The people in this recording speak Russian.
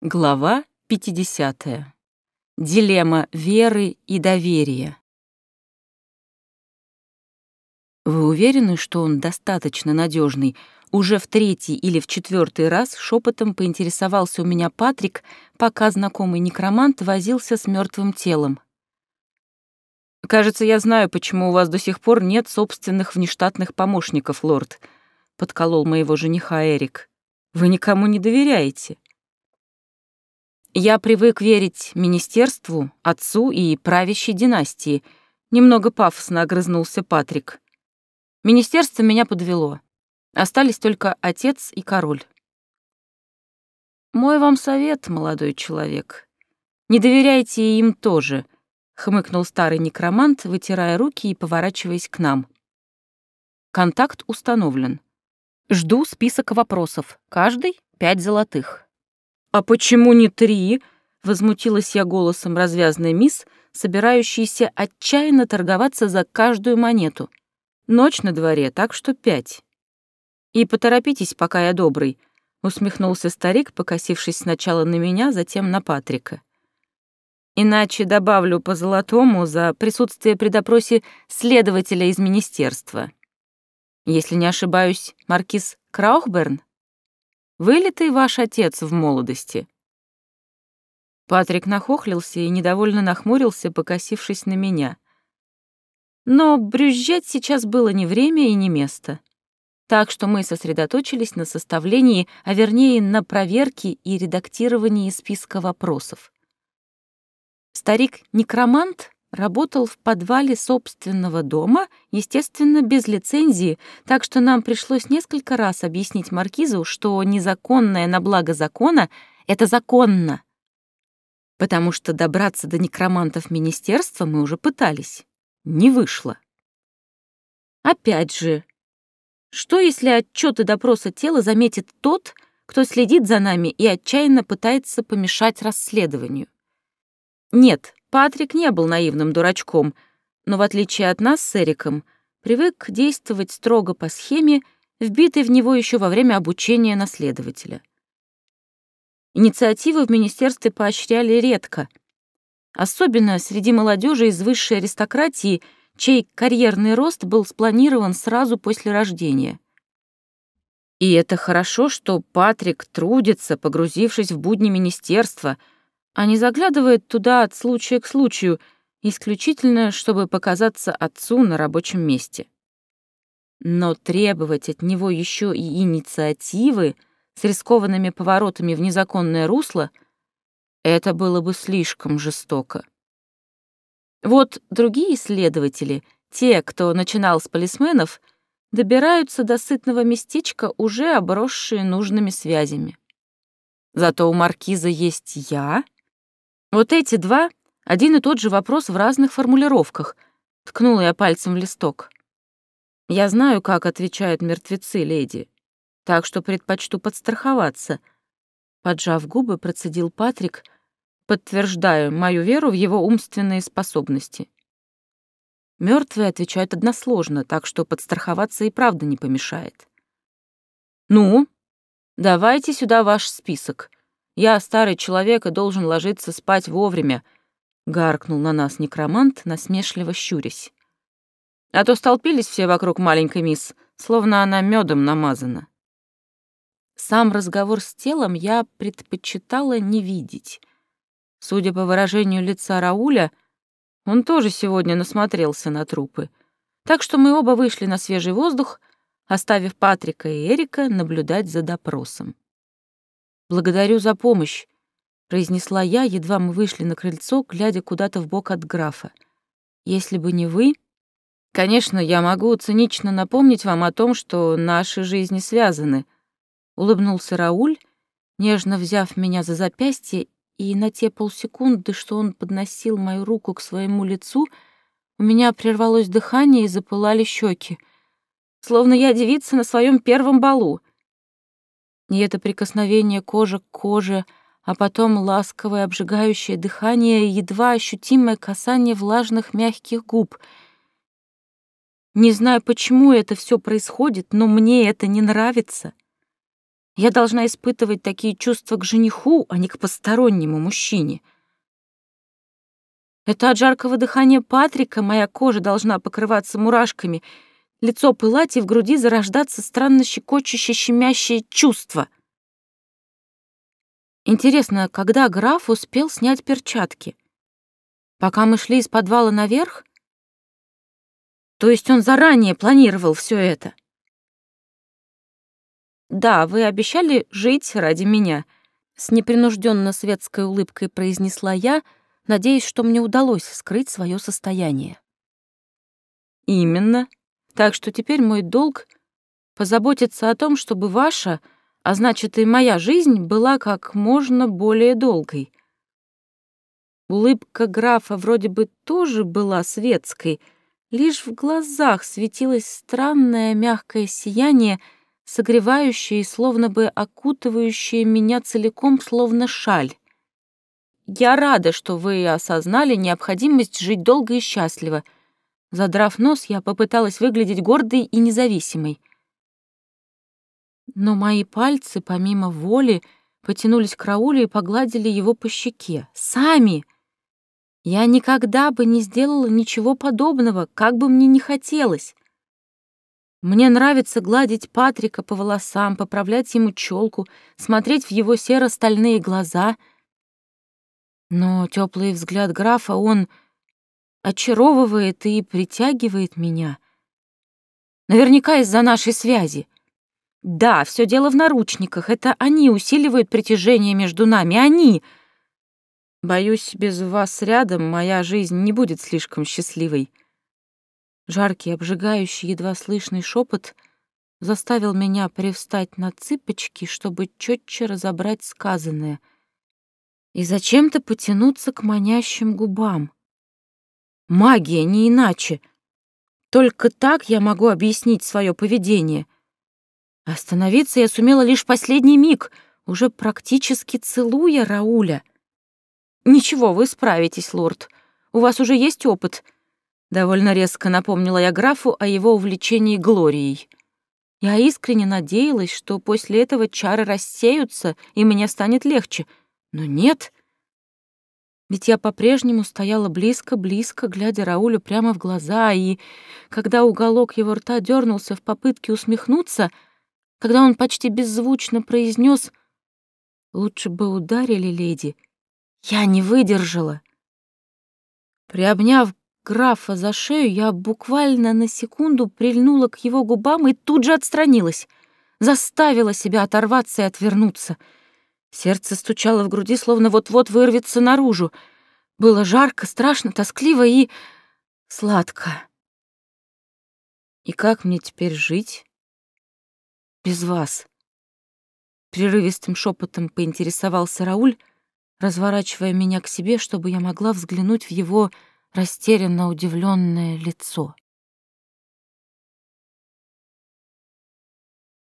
Глава 50. Дилемма веры и доверия. Вы уверены, что он достаточно надежный? Уже в третий или в четвертый раз шепотом поинтересовался у меня Патрик, пока знакомый некромант возился с мертвым телом. «Кажется, я знаю, почему у вас до сих пор нет собственных внештатных помощников, лорд», — подколол моего жениха Эрик. «Вы никому не доверяете». Я привык верить министерству, отцу и правящей династии. Немного пафосно огрызнулся Патрик. Министерство меня подвело. Остались только отец и король. Мой вам совет, молодой человек. Не доверяйте им тоже, хмыкнул старый некромант, вытирая руки и поворачиваясь к нам. Контакт установлен. Жду список вопросов. Каждый — пять золотых. «А почему не три?» — возмутилась я голосом развязной мисс, собирающейся отчаянно торговаться за каждую монету. «Ночь на дворе, так что пять». «И поторопитесь, пока я добрый», — усмехнулся старик, покосившись сначала на меня, затем на Патрика. «Иначе добавлю по золотому за присутствие при допросе следователя из министерства. Если не ошибаюсь, маркиз Краухберн?» Вылитый ваш отец в молодости». Патрик нахохлился и недовольно нахмурился, покосившись на меня. Но брюзжать сейчас было не время и не место. Так что мы сосредоточились на составлении, а вернее на проверке и редактировании списка вопросов. Старик-некромант Работал в подвале собственного дома, естественно, без лицензии, так что нам пришлось несколько раз объяснить Маркизу, что незаконное на благо закона — это законно. Потому что добраться до некромантов министерства мы уже пытались. Не вышло. Опять же, что если отчеты допроса тела заметит тот, кто следит за нами и отчаянно пытается помешать расследованию? Нет, Патрик не был наивным дурачком, но, в отличие от нас с Эриком, привык действовать строго по схеме, вбитой в него еще во время обучения наследователя. Инициативы в министерстве поощряли редко, особенно среди молодежи из высшей аристократии, чей карьерный рост был спланирован сразу после рождения. И это хорошо, что Патрик трудится, погрузившись в будни министерства — а не заглядывает туда от случая к случаю, исключительно чтобы показаться отцу на рабочем месте. Но требовать от него еще и инициативы с рискованными поворотами в незаконное русло — это было бы слишком жестоко. Вот другие исследователи, те, кто начинал с полисменов, добираются до сытного местечка, уже обросшие нужными связями. Зато у маркиза есть я — вот эти два — один и тот же вопрос в разных формулировках. Ткнула я пальцем в листок. Я знаю, как отвечают мертвецы, леди, так что предпочту подстраховаться. Поджав губы, процедил Патрик, подтверждая мою веру в его умственные способности. Мертвые отвечают односложно, так что подстраховаться и правда не помешает. «Ну, давайте сюда ваш список», я старый человек и должен ложиться спать вовремя», — гаркнул на нас некромант, насмешливо щурясь. «А то столпились все вокруг маленькой мисс, словно она медом намазана». Сам разговор с телом я предпочитала не видеть. Судя по выражению лица Рауля, он тоже сегодня насмотрелся на трупы. Так что мы оба вышли на свежий воздух, оставив Патрика и Эрика наблюдать за допросом. «Благодарю за помощь», — произнесла я, едва мы вышли на крыльцо, глядя куда-то в бок от графа. «Если бы не вы...» «Конечно, я могу цинично напомнить вам о том, что наши жизни связаны», — улыбнулся Рауль, нежно взяв меня за запястье, и на те полсекунды, что он подносил мою руку к своему лицу, у меня прервалось дыхание и запылали щеки, словно я девица на своем первом балу — и это прикосновение кожи к коже, а потом ласковое обжигающее дыхание и едва ощутимое касание влажных мягких губ. Не знаю, почему это все происходит, но мне это не нравится. Я должна испытывать такие чувства к жениху, а не к постороннему мужчине. Это от жаркого дыхания Патрика моя кожа должна покрываться мурашками, лицо пылать и в груди зарождаться странно щекочущее, щемящее чувство. Интересно, когда граф успел снять перчатки? Пока мы шли из подвала наверх? То есть он заранее планировал все это? «Да, вы обещали жить ради меня», — с непринужденно светской улыбкой произнесла я, надеясь, что мне удалось скрыть свое состояние. «Именно. Так что теперь мой долг — позаботиться о том, чтобы ваша, а значит и моя жизнь, была как можно более долгой». Улыбка графа вроде бы тоже была светской, лишь в глазах светилось странное мягкое сияние — согревающее и словно бы окутывающее меня целиком, словно шаль. Я рада, что вы осознали необходимость жить долго и счастливо. Задрав нос, я попыталась выглядеть гордой и независимой. Но мои пальцы, помимо воли, потянулись к Раулю и погладили его по щеке. Сами! Я никогда бы не сделала ничего подобного, как бы мне ни хотелось. Мне нравится гладить Патрика по волосам, поправлять ему челку, смотреть в его серо-стальные глаза. Но теплый взгляд графа, он очаровывает и притягивает меня. Наверняка из-за нашей связи. Да, все дело в наручниках. Это они усиливают притяжение между нами. Они! Боюсь, без вас рядом моя жизнь не будет слишком счастливой. Жаркий, обжигающий, едва слышный шепот заставил меня привстать на цыпочки, чтобы четче разобрать сказанное, и зачем-то потянуться к манящим губам. Магия, не иначе. Только так я могу объяснить свое поведение. Остановиться я сумела лишь последний миг, уже практически целуя Рауля. «Ничего, вы справитесь, лорд. У вас уже есть опыт», Довольно резко напомнила я графу о его увлечении Глорией. Я искренне надеялась, что после этого чары рассеются, и мне станет легче. Но нет. Ведь я по-прежнему стояла близко-близко, глядя Раулю прямо в глаза, и когда уголок его рта дернулся в попытке усмехнуться, когда он почти беззвучно произнес «Лучше бы ударили, леди», я не выдержала. Приобняв графа за шею, я буквально на секунду прильнула к его губам и тут же отстранилась. Заставила себя оторваться и отвернуться. Сердце стучало в груди, словно вот-вот вырвется наружу. Было жарко, страшно, тоскливо и сладко. И как мне теперь жить? Без вас. Прерывистым шепотом поинтересовался Рауль, разворачивая меня к себе, чтобы я могла взглянуть в его растерянно удивленное лицо.